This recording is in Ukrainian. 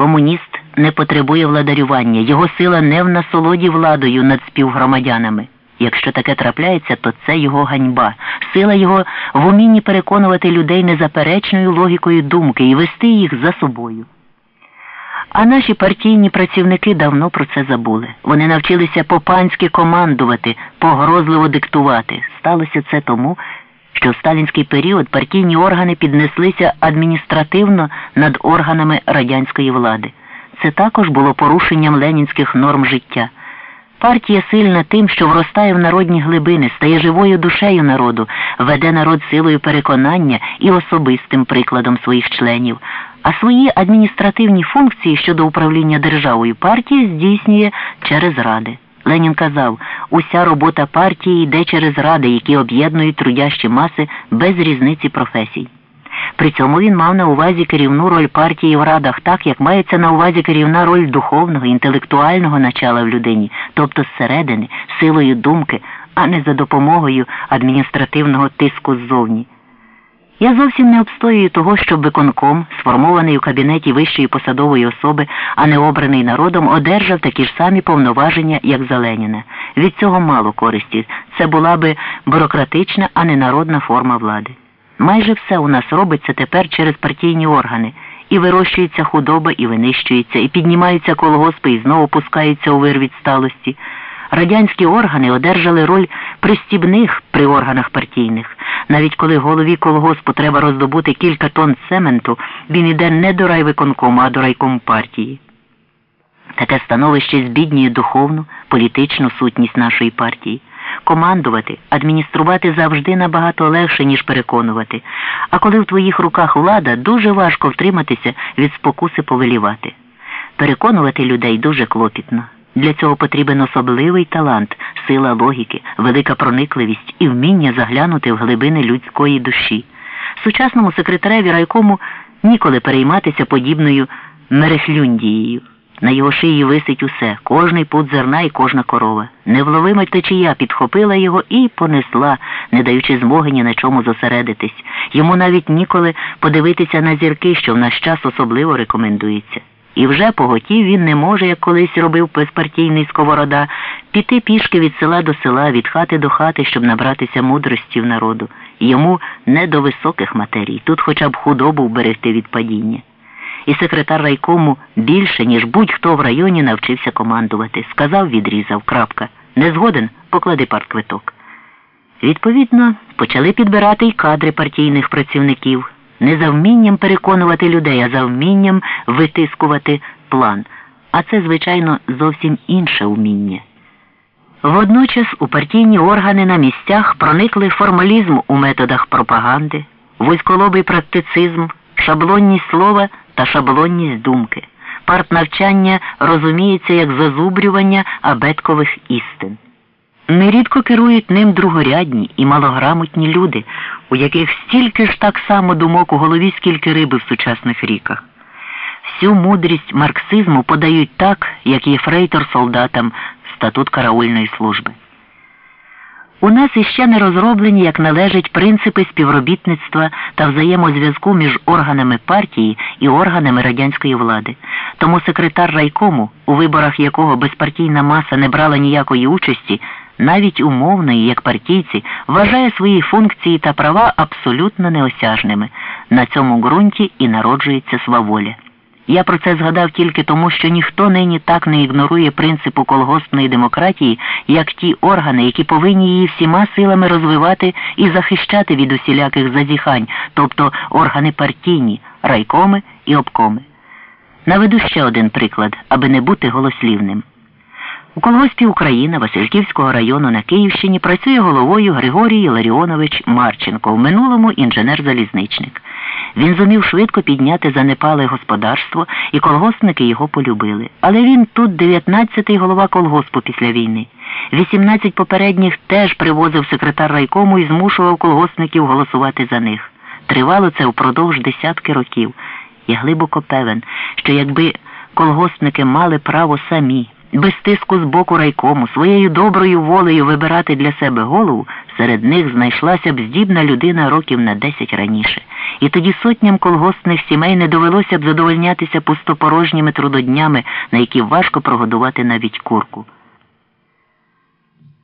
Комуніст не потребує владарювання, його сила не в насолоді владою над співгромадянами. Якщо таке трапляється, то це його ганьба. Сила його в умінні переконувати людей незаперечною логікою думки і вести їх за собою. А наші партійні працівники давно про це забули. Вони навчилися по-панськи командувати, погрозливо диктувати. Сталося це тому, що в сталінський період партійні органи піднеслися адміністративно над органами радянської влади. Це також було порушенням ленінських норм життя. Партія сильна тим, що вростає в народні глибини, стає живою душею народу, веде народ силою переконання і особистим прикладом своїх членів, а свої адміністративні функції щодо управління державою партія здійснює через ради. Ленін казав, уся робота партії йде через ради, які об'єднують трудящі маси без різниці професій. При цьому він мав на увазі керівну роль партії в радах так, як мається на увазі керівна роль духовного, інтелектуального начала в людині, тобто зсередини, силою думки, а не за допомогою адміністративного тиску ззовні. Я зовсім не обстоюю того, щоб виконком, сформований у кабінеті вищої посадової особи, а не обраний народом, одержав такі ж самі повноваження, як за Леніна. Від цього мало користі. Це була би бюрократична, а не народна форма влади. Майже все у нас робиться тепер через партійні органи. І вирощується худоба, і винищується, і піднімаються колгоспи, і знову пускаються у вир від сталості. Радянські органи одержали роль пристібних при органах партійних. Навіть коли голові колгоспу треба роздобути кілька тонн цементу, він іде не до райвиконкому, а до райкому партії. Таке становище збіднює духовну, політичну сутність нашої партії. Командувати, адмініструвати завжди набагато легше, ніж переконувати. А коли в твоїх руках влада, дуже важко втриматися від спокуси повелівати. Переконувати людей дуже клопітно. Для цього потрібен особливий талант, сила логіки, велика проникливість і вміння заглянути в глибини людської душі. Сучасному секретареві райкому ніколи перейматися подібною мерехлюндією. На його шиї висить усе, кожний пут зерна і кожна корова. Невловима течія підхопила його і понесла, не даючи змоги ні на чому зосередитись. Йому навіть ніколи подивитися на зірки, що в наш час особливо рекомендується. І вже поготів він не може, як колись робив безпартійний сковорода, піти пішки від села до села, від хати до хати, щоб набратися мудрості в народу. Йому не до високих матерій, тут хоча б худобу вберегти від падіння. І секретар райкому більше, ніж будь-хто в районі навчився командувати. Сказав, відрізав, крапка. Не згоден, поклади партквиток. Відповідно, почали підбирати й кадри партійних працівників не за вмінням переконувати людей, а за вмінням витискувати план. А це, звичайно, зовсім інше вміння. Водночас у партійні органи на місцях проникли формалізм у методах пропаганди, вузьколобий практицизм, шаблонність слова та шаблонність думки. Партнавчання розуміється як зазубрювання абеткових істин. Нерідко керують ним другорядні і малограмотні люди, у яких стільки ж так само думок у голові, скільки риби в сучасних ріках. Всю мудрість марксизму подають так, як є фрейтор солдатам статут караульної служби. У нас іще не розроблені, як належать принципи співробітництва та взаємозв'язку між органами партії і органами радянської влади. Тому секретар райкому, у виборах якого безпартійна маса не брала ніякої участі, навіть умовної, як партійці, вважає свої функції та права абсолютно неосяжними. На цьому ґрунті і народжується сваволя. Я про це згадав тільки тому, що ніхто нині так не ігнорує принципу колгоспної демократії, як ті органи, які повинні її всіма силами розвивати і захищати від усіляких зазіхань, тобто органи партійні, райкоми і обкоми. Наведу ще один приклад, аби не бути голослівним. У колгоспі Україна Васильківського району на Київщині працює головою Григорій Ларіонович Марченко, в минулому інженер-залізничник. Він зумів швидко підняти занепале господарство, і колгоспники його полюбили. Але він тут 19-й голова колгоспу після війни. 18 попередніх теж привозив секретар райкому і змушував колгоспників голосувати за них. Тривало це впродовж десятки років. Я глибоко певен, що якби колгоспники мали право самі без тиску з боку райкому, своєю доброю волею вибирати для себе голову, серед них знайшлася б здібна людина років на десять раніше. І тоді сотням колгоспних сімей не довелося б задовольнятися пустопорожніми трудоднями, на які важко прогодувати навіть курку.